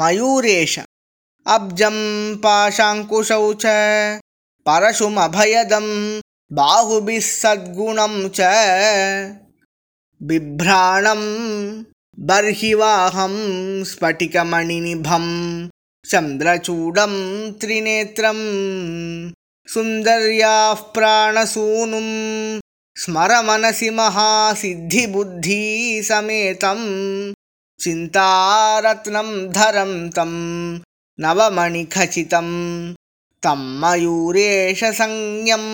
मयूरेश। अब्जं पाशाङ्कुशौ च परशुमभयदं बाहुभिः सद्गुणं च। बिभ्राणं बर्हिवाहं स्फटिकमणिनिभं चन्द्रचूडं त्रिनेत्रं सुन्दर्याः प्राणसूनुं स्मरमनसि महासिद्धिबुद्धिसमेतं चिन्तारत्नं धरं तं नवमणिखचितं तं मयूरेशसंज्ञम्